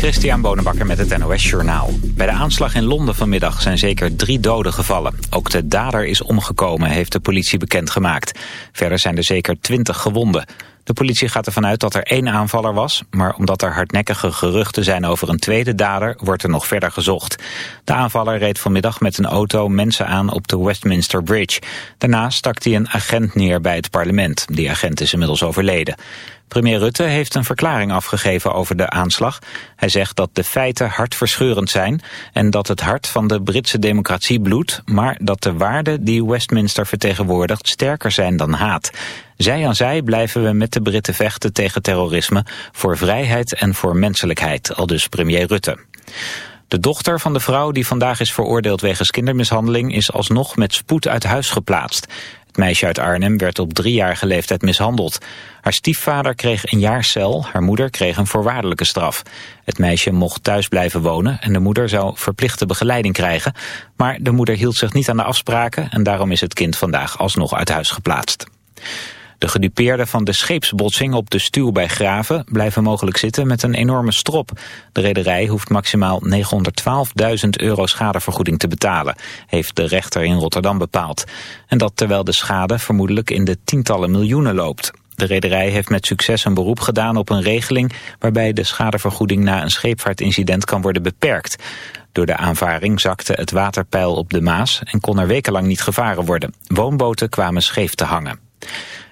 Christian Bonenbakker met het NOS Journaal. Bij de aanslag in Londen vanmiddag zijn zeker drie doden gevallen. Ook de dader is omgekomen, heeft de politie bekendgemaakt. Verder zijn er zeker twintig gewonden. De politie gaat ervan uit dat er één aanvaller was... maar omdat er hardnekkige geruchten zijn over een tweede dader... wordt er nog verder gezocht. De aanvaller reed vanmiddag met een auto mensen aan op de Westminster Bridge. Daarna stak hij een agent neer bij het parlement. Die agent is inmiddels overleden. Premier Rutte heeft een verklaring afgegeven over de aanslag. Hij zegt dat de feiten hartverscheurend zijn en dat het hart van de Britse democratie bloedt, maar dat de waarden die Westminster vertegenwoordigt sterker zijn dan haat. Zij aan zij blijven we met de Britten vechten tegen terrorisme, voor vrijheid en voor menselijkheid, aldus premier Rutte. De dochter van de vrouw die vandaag is veroordeeld wegens kindermishandeling is alsnog met spoed uit huis geplaatst. Het meisje uit Arnhem werd op driejarige leeftijd mishandeld. Haar stiefvader kreeg een jaar cel, haar moeder kreeg een voorwaardelijke straf. Het meisje mocht thuis blijven wonen en de moeder zou verplichte begeleiding krijgen. Maar de moeder hield zich niet aan de afspraken en daarom is het kind vandaag alsnog uit huis geplaatst. De gedupeerden van de scheepsbotsing op de stuw bij Graven blijven mogelijk zitten met een enorme strop. De rederij hoeft maximaal 912.000 euro schadevergoeding te betalen, heeft de rechter in Rotterdam bepaald. En dat terwijl de schade vermoedelijk in de tientallen miljoenen loopt. De rederij heeft met succes een beroep gedaan op een regeling waarbij de schadevergoeding na een scheepvaartincident kan worden beperkt. Door de aanvaring zakte het waterpeil op de Maas en kon er wekenlang niet gevaren worden. Woonboten kwamen scheef te hangen.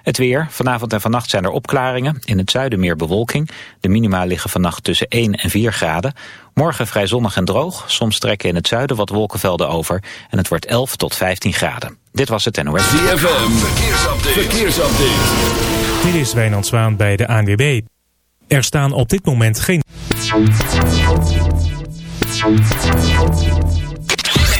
Het weer. Vanavond en vannacht zijn er opklaringen. In het zuiden meer bewolking. De minima liggen vannacht tussen 1 en 4 graden. Morgen vrij zonnig en droog. Soms trekken in het zuiden wat wolkenvelden over. En het wordt 11 tot 15 graden. Dit was het NOS. ZFM. Verkeersupdate. Verkeersupdate. Dit is Wijnand Zwaan bij de ANWB. Er staan op dit moment geen...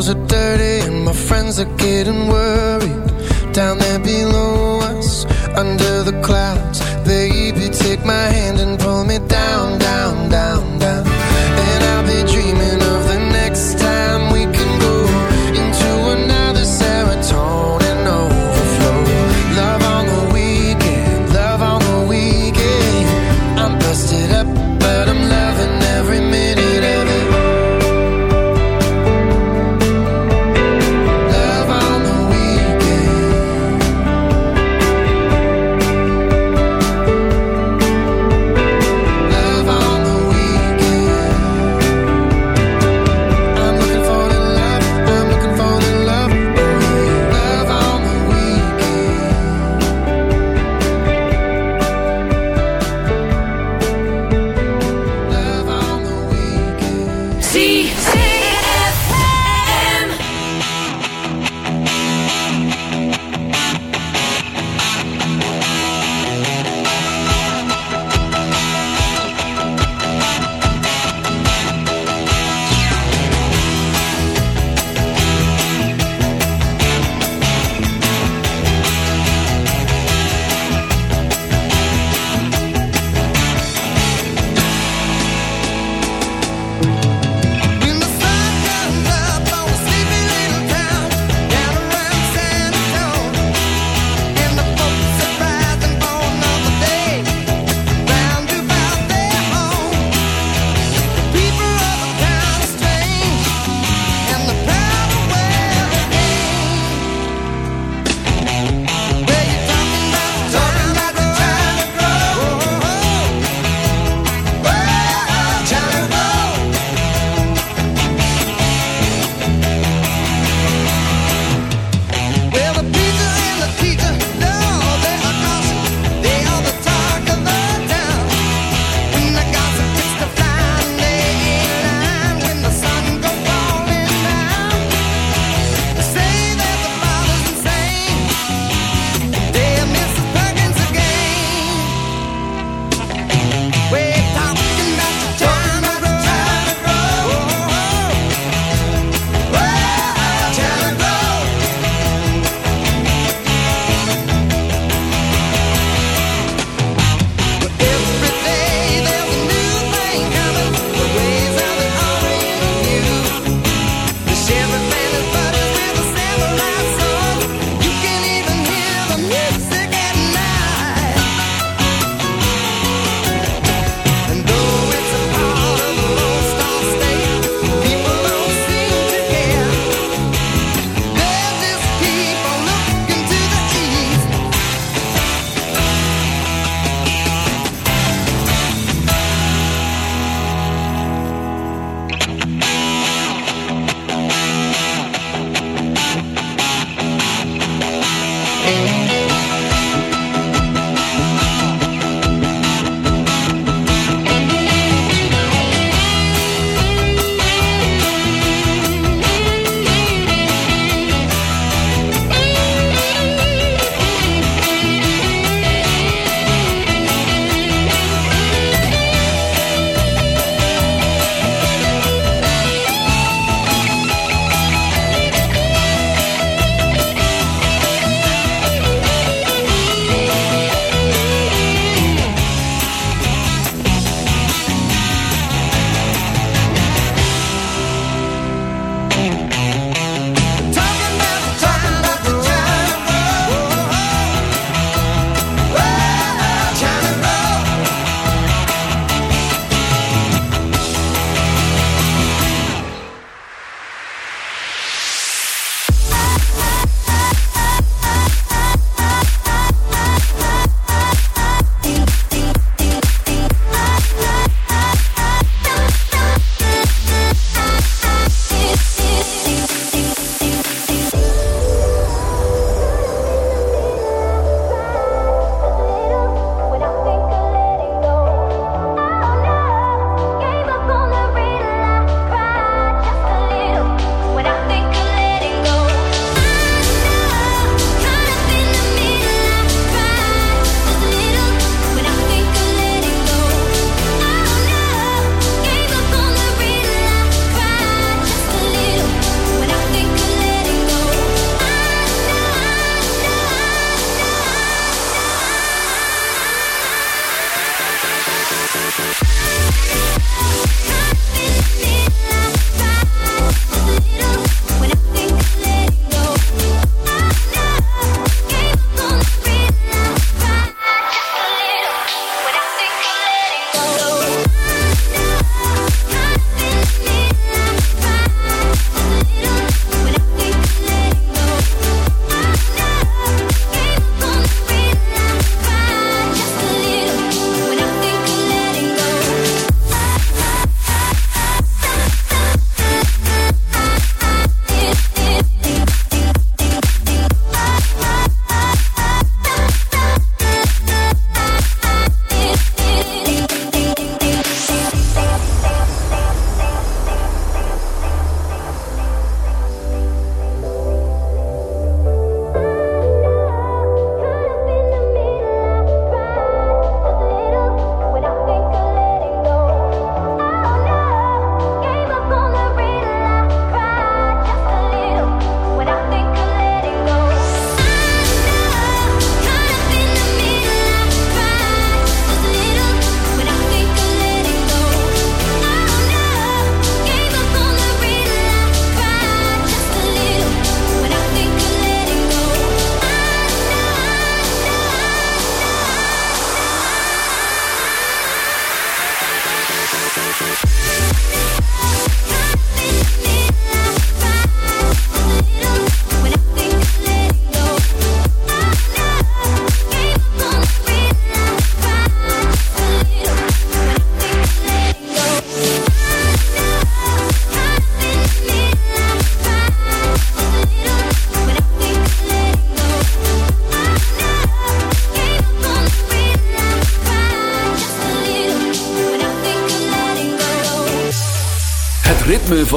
clothes are dirty and my friends are getting worse?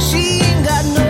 she ain't got no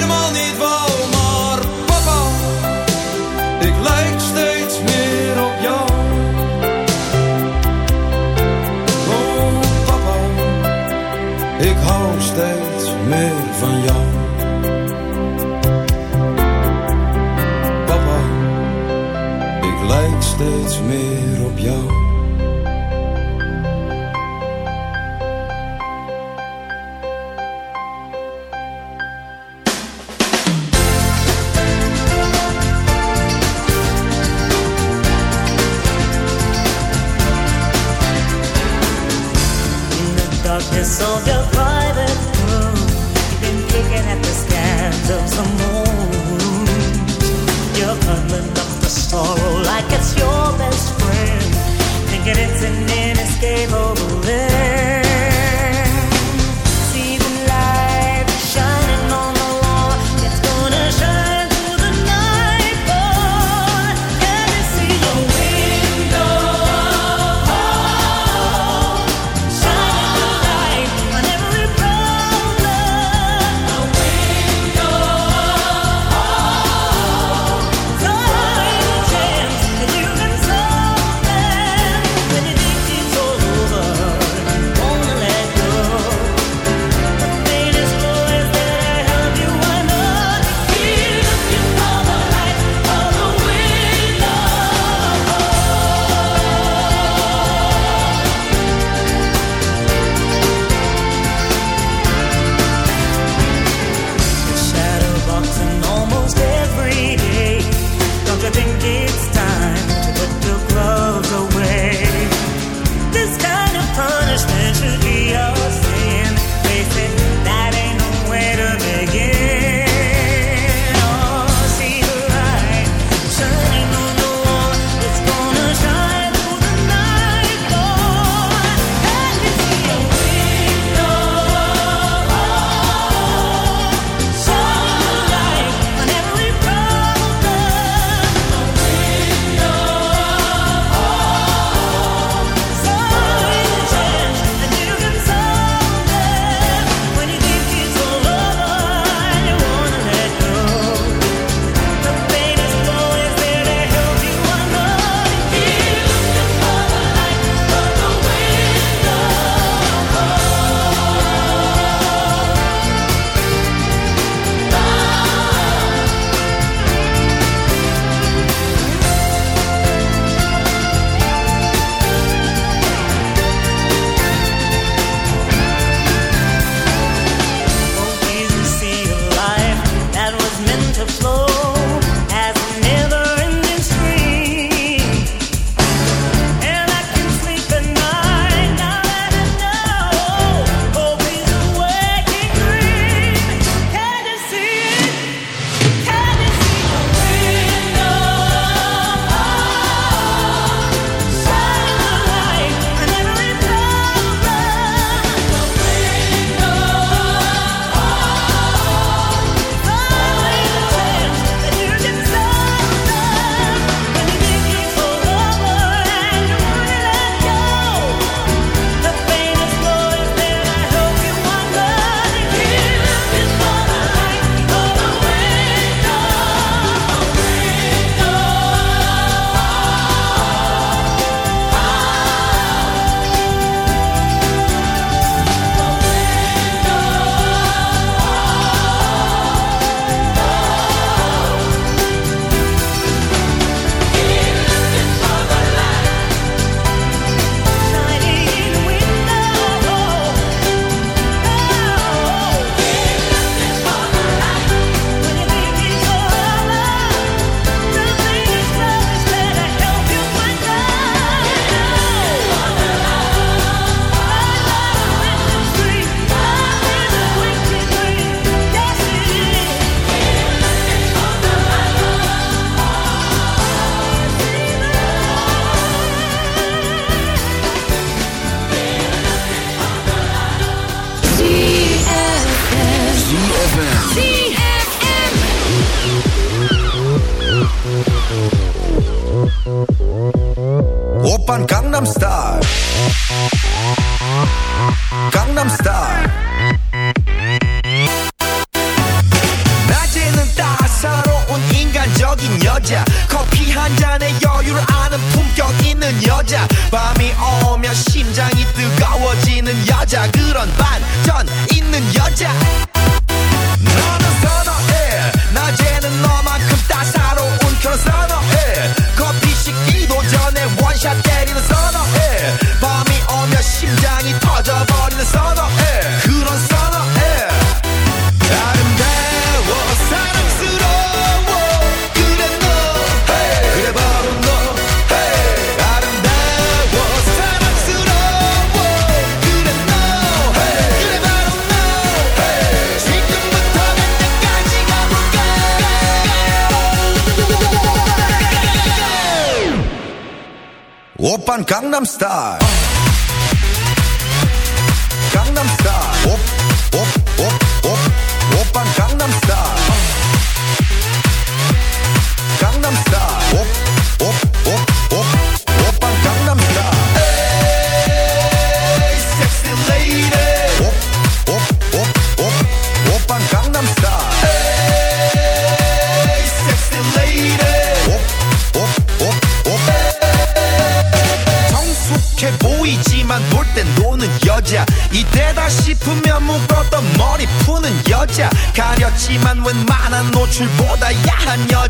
so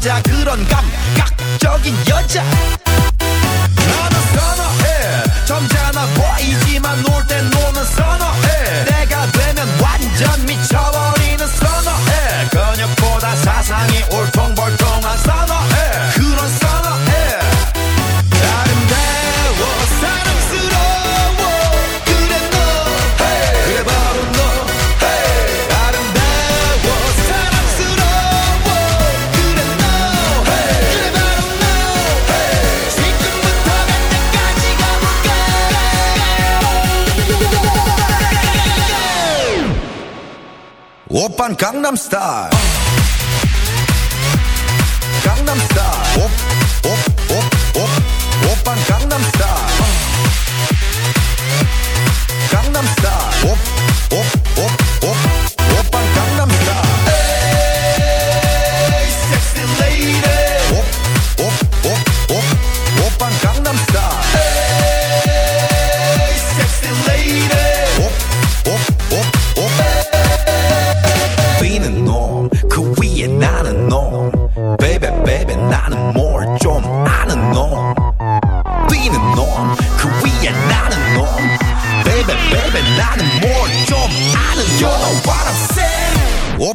여자. 그런 감각